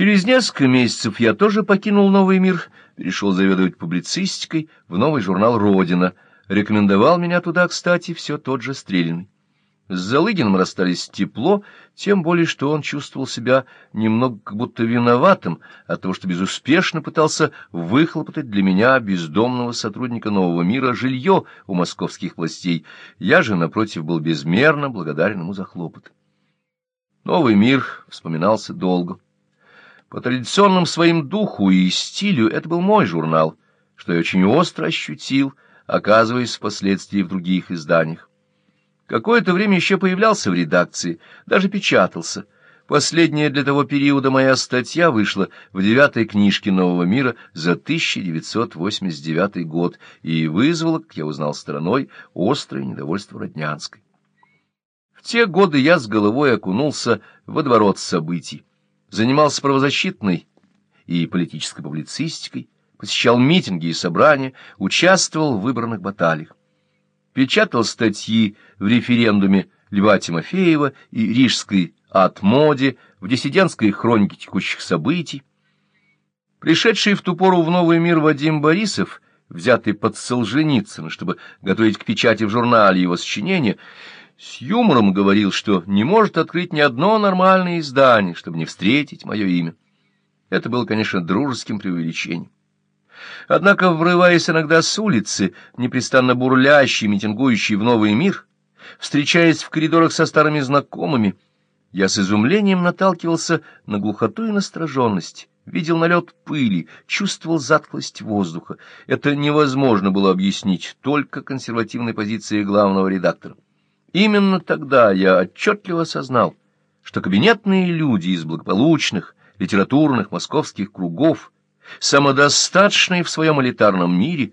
Через несколько месяцев я тоже покинул «Новый мир», перешел заведовать публицистикой в новый журнал «Родина». Рекомендовал меня туда, кстати, все тот же Стрелин. С Залыгиным расстались тепло, тем более, что он чувствовал себя немного как будто виноватым от того, что безуспешно пытался выхлопотать для меня, бездомного сотрудника «Нового мира», жилье у московских властей. Я же, напротив, был безмерно благодарен ему за хлопоты. «Новый мир» вспоминался долго. По традиционным своим духу и стилю это был мой журнал, что я очень остро ощутил, оказываясь впоследствии в других изданиях. Какое-то время еще появлялся в редакции, даже печатался. Последняя для того периода моя статья вышла в девятой книжке «Нового мира» за 1989 год и вызвала, как я узнал стороной, острое недовольство Роднянской. В те годы я с головой окунулся в водоворот событий занимался правозащитной и политической публицистикой, посещал митинги и собрания, участвовал в выборных баталиях. Печатал статьи в референдуме Льва Тимофеева и Рижской «Атмоде», в диссидентской хронике текущих событий. Пришедший в ту пору в новый мир Вадим Борисов, взятый под Солженицына, чтобы готовить к печати в журнале его сочинения, с юмором говорил, что не может открыть ни одно нормальное издание, чтобы не встретить мое имя. Это было, конечно, дружеским преувеличением. Однако, врываясь иногда с улицы, непрестанно бурлящий, митингующий в новый мир, встречаясь в коридорах со старыми знакомыми, я с изумлением наталкивался на глухоту и настороженность, видел налет пыли, чувствовал затхлость воздуха. Это невозможно было объяснить только консервативной позицией главного редактора. Именно тогда я отчетливо осознал, что кабинетные люди из благополучных литературных московских кругов, самодостаточные в своем элитарном мире,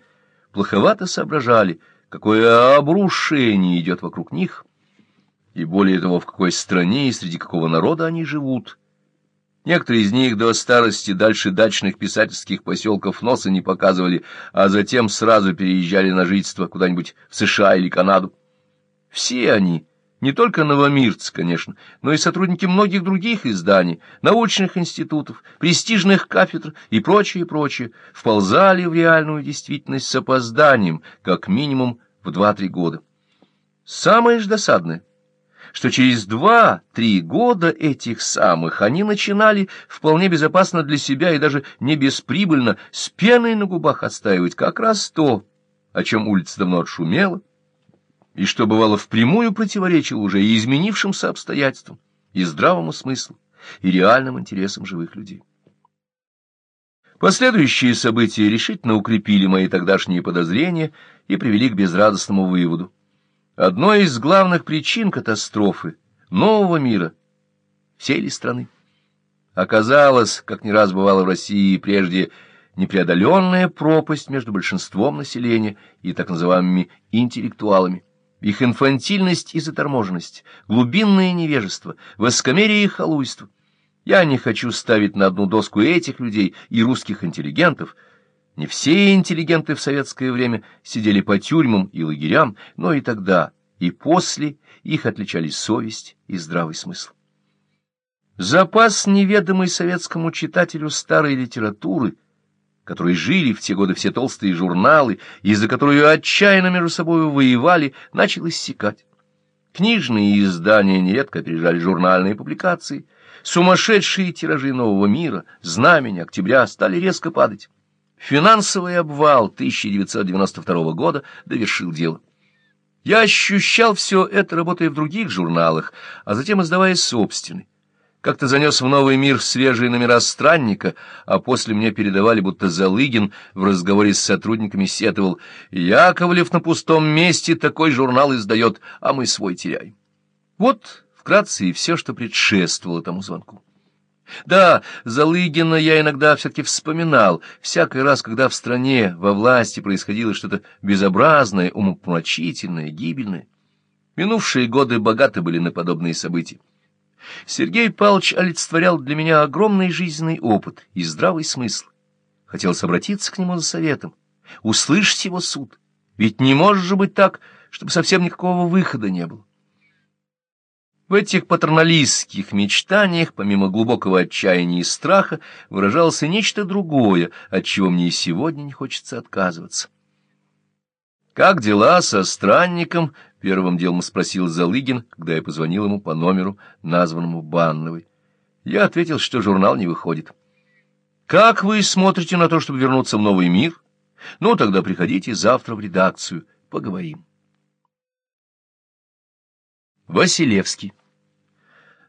плоховато соображали, какое обрушение идет вокруг них, и более того, в какой стране и среди какого народа они живут. Некоторые из них до старости дальше дачных писательских поселков носа не показывали, а затем сразу переезжали на жительство куда-нибудь в США или Канаду. Все они, не только новомирцы, конечно, но и сотрудники многих других изданий, научных институтов, престижных кафедр и прочее, прочее, вползали в реальную действительность с опозданием, как минимум в два-три года. Самое же досадное, что через два-три года этих самых они начинали вполне безопасно для себя и даже не бесприбыльно с пеной на губах отстаивать как раз то, о чем улица давно отшумела, и что бывало впрямую противоречило уже и изменившимся обстоятельствам, и здравому смыслу, и реальным интересам живых людей. Последующие события решительно укрепили мои тогдашние подозрения и привели к безрадостному выводу. Одной из главных причин катастрофы нового мира всей ли страны оказалась, как не раз бывало в России прежде, непреодоленная пропасть между большинством населения и так называемыми интеллектуалами их инфантильность и заторможенность, глубинное невежество, воскомерие и халуйство. Я не хочу ставить на одну доску этих людей и русских интеллигентов. Не все интеллигенты в советское время сидели по тюрьмам и лагерям, но и тогда, и после их отличали совесть и здравый смысл. Запас, неведомый советскому читателю старой литературы — которые жили в те годы все толстые журналы, и за которую отчаянно между собой воевали, начал иссякать. Книжные издания нередко опережали журнальные публикации. Сумасшедшие тиражи нового мира, знамени октября стали резко падать. Финансовый обвал 1992 года довершил дело. Я ощущал все это, работая в других журналах, а затем издавая собственный как-то занес в новый мир свежие номера «Странника», а после мне передавали, будто Залыгин в разговоре с сотрудниками сетовал «Яковлев на пустом месте такой журнал издает, а мы свой теряем». Вот вкратце и все, что предшествовало тому звонку. Да, Залыгина я иногда все-таки вспоминал, всякий раз, когда в стране, во власти происходило что-то безобразное, умопомрачительное, гибельное. Минувшие годы богаты были на подобные события. Сергей Павлович олицетворял для меня огромный жизненный опыт и здравый смысл. Хотелось обратиться к нему за советом, услышать его суд. Ведь не может же быть так, чтобы совсем никакого выхода не было. В этих патерналистских мечтаниях, помимо глубокого отчаяния и страха, выражалось нечто другое, от чего мне и сегодня не хочется отказываться. «Как дела со странником?» — первым делом спросил Залыгин, когда я позвонил ему по номеру, названному Банновой. Я ответил, что журнал не выходит. «Как вы смотрите на то, чтобы вернуться в новый мир? Ну, тогда приходите завтра в редакцию, поговорим». Василевский.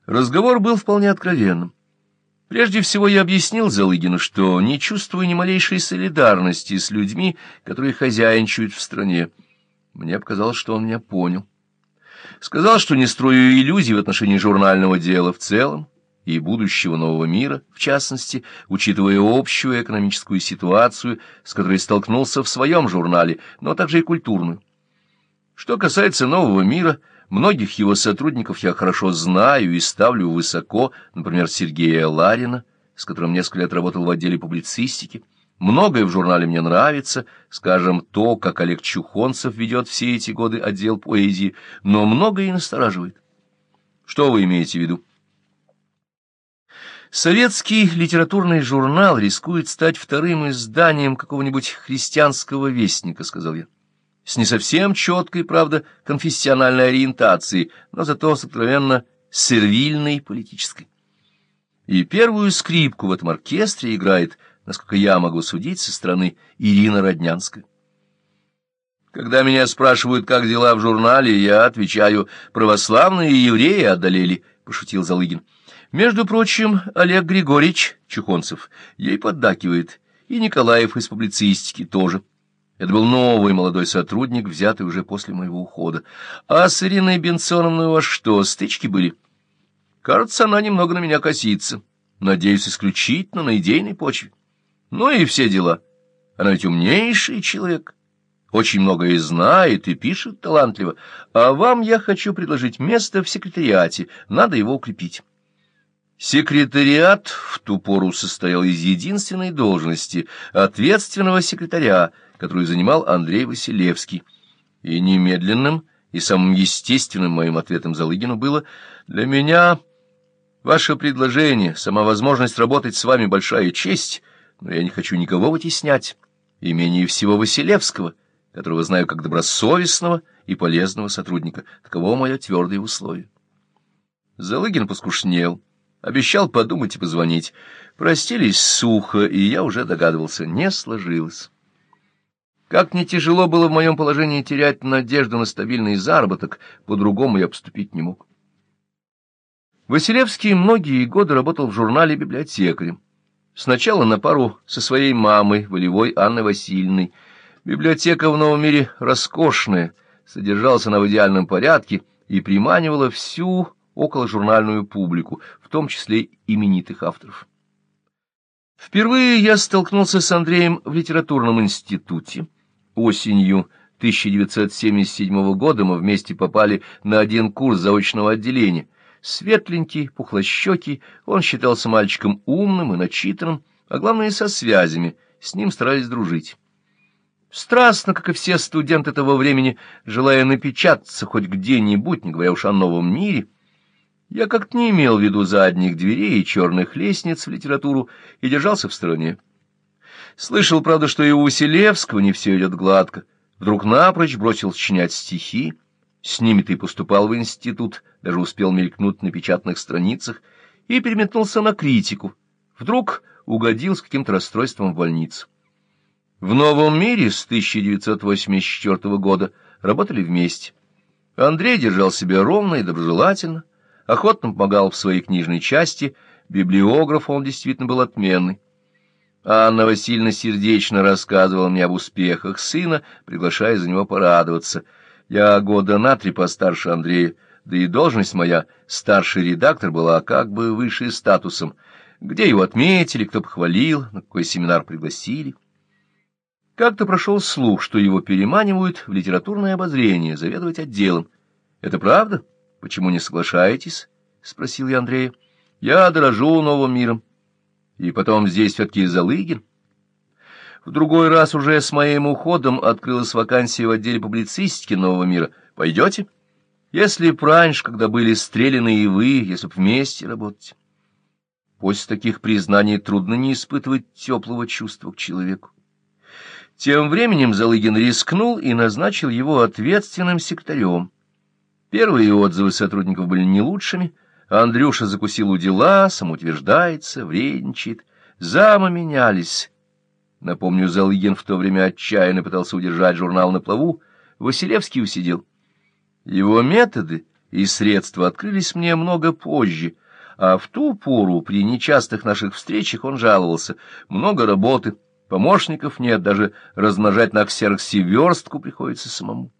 Разговор был вполне откровенным. Прежде всего я объяснил Залыгину, что не чувствую ни малейшей солидарности с людьми, которые хозяйничают в стране. Мне показалось, что он меня понял. Сказал, что не строю иллюзий в отношении журнального дела в целом и будущего нового мира, в частности, учитывая общую экономическую ситуацию, с которой столкнулся в своем журнале, но также и культурную. Что касается нового мира — Многих его сотрудников я хорошо знаю и ставлю высоко, например, Сергея Ларина, с которым несколько лет работал в отделе публицистики. Многое в журнале мне нравится, скажем, то, как Олег Чухонцев ведет все эти годы отдел поэзии, но многое и настораживает. Что вы имеете в виду? Советский литературный журнал рискует стать вторым изданием какого-нибудь христианского вестника, сказал я с не совсем четкой, правда, конфессиональной ориентацией, но зато с откровенно сервильной политической. И первую скрипку в этом оркестре играет, насколько я могу судить, со стороны Ирина Роднянская. Когда меня спрашивают, как дела в журнале, я отвечаю, православные евреи одолели, — пошутил Залыгин. Между прочим, Олег Григорьевич Чухонцев ей поддакивает, и Николаев из публицистики тоже. Это был новый молодой сотрудник, взятый уже после моего ухода. А с Ириной Бенсоновной у вас что, стычки были? Кажется, она немного на меня косится. Надеюсь, исключительно на идейной почве. Ну и все дела. Она ведь умнейший человек. Очень многое знает и пишет талантливо. А вам я хочу предложить место в секретариате. Надо его укрепить. Секретариат в ту пору состоял из единственной должности — ответственного секретаря — которую занимал Андрей Василевский. И немедленным и самым естественным моим ответом Залыгину было «Для меня ваше предложение, сама возможность работать с вами большая честь, но я не хочу никого вытеснять, и менее всего Василевского, которого знаю как добросовестного и полезного сотрудника. Таково мое твердое условие». Залыгин поскушнел, обещал подумать и позвонить. Простились сухо, и я уже догадывался, не сложилось. Как не тяжело было в моем положении терять надежду на стабильный заработок, по-другому я поступить не мог. Василевский многие годы работал в журнале библиотекарем. Сначала на пару со своей мамой, волевой Анной Васильевной. Библиотека в Новом мире роскошная, содержалась она в идеальном порядке и приманивала всю околожурнальную публику, в том числе именитых авторов. Впервые я столкнулся с Андреем в литературном институте Осенью 1977 года мы вместе попали на один курс заочного отделения. Светленький, пухлощекий, он считался мальчиком умным и начитанным, а главное, со связями, с ним старались дружить. Страстно, как и все студенты того времени, желая напечататься хоть где-нибудь, не говоря уж о новом мире, я как-то не имел в виду задних дверей и черных лестниц в литературу и держался в стороне. Слышал, правда, что и у Василевского не все идет гладко. Вдруг напрочь бросил сочинять стихи. С ними ты поступал в институт, даже успел мелькнуть на печатных страницах, и переметнулся на критику. Вдруг угодил с каким-то расстройством в больницу. В «Новом мире» с 1984 года работали вместе. Андрей держал себя ровно и доброжелательно, охотно помогал в своей книжной части, библиограф он действительно был отменный. Анна Васильевна сердечно рассказывала мне об успехах сына, приглашая за него порадоваться. Я года на три постарше Андрея, да и должность моя, старший редактор, была как бы выше статусом. Где его отметили, кто похвалил, на какой семинар пригласили. Как-то прошел слух, что его переманивают в литературное обозрение, заведовать отделом. Это правда? Почему не соглашаетесь? — спросил я Андрея. — Я дорожу новым миром. И потом здесь все-таки Залыгин. В другой раз уже с моим уходом открылась вакансия в отделе публицистики «Нового мира». Пойдете? Если б раньше, когда были стреляны и вы, если б вместе работать. После таких признаний трудно не испытывать теплого чувства к человеку. Тем временем Залыгин рискнул и назначил его ответственным секретарем. Первые отзывы сотрудников были не лучшими, Андрюша закусил у дела, самоутверждается, вредничает. Замы менялись. Напомню, Залыгин в то время отчаянно пытался удержать журнал на плаву, Василевский усидел. Его методы и средства открылись мне много позже, а в ту пору при нечастых наших встречах он жаловался. Много работы, помощников нет, даже размножать на ксероксе приходится самому.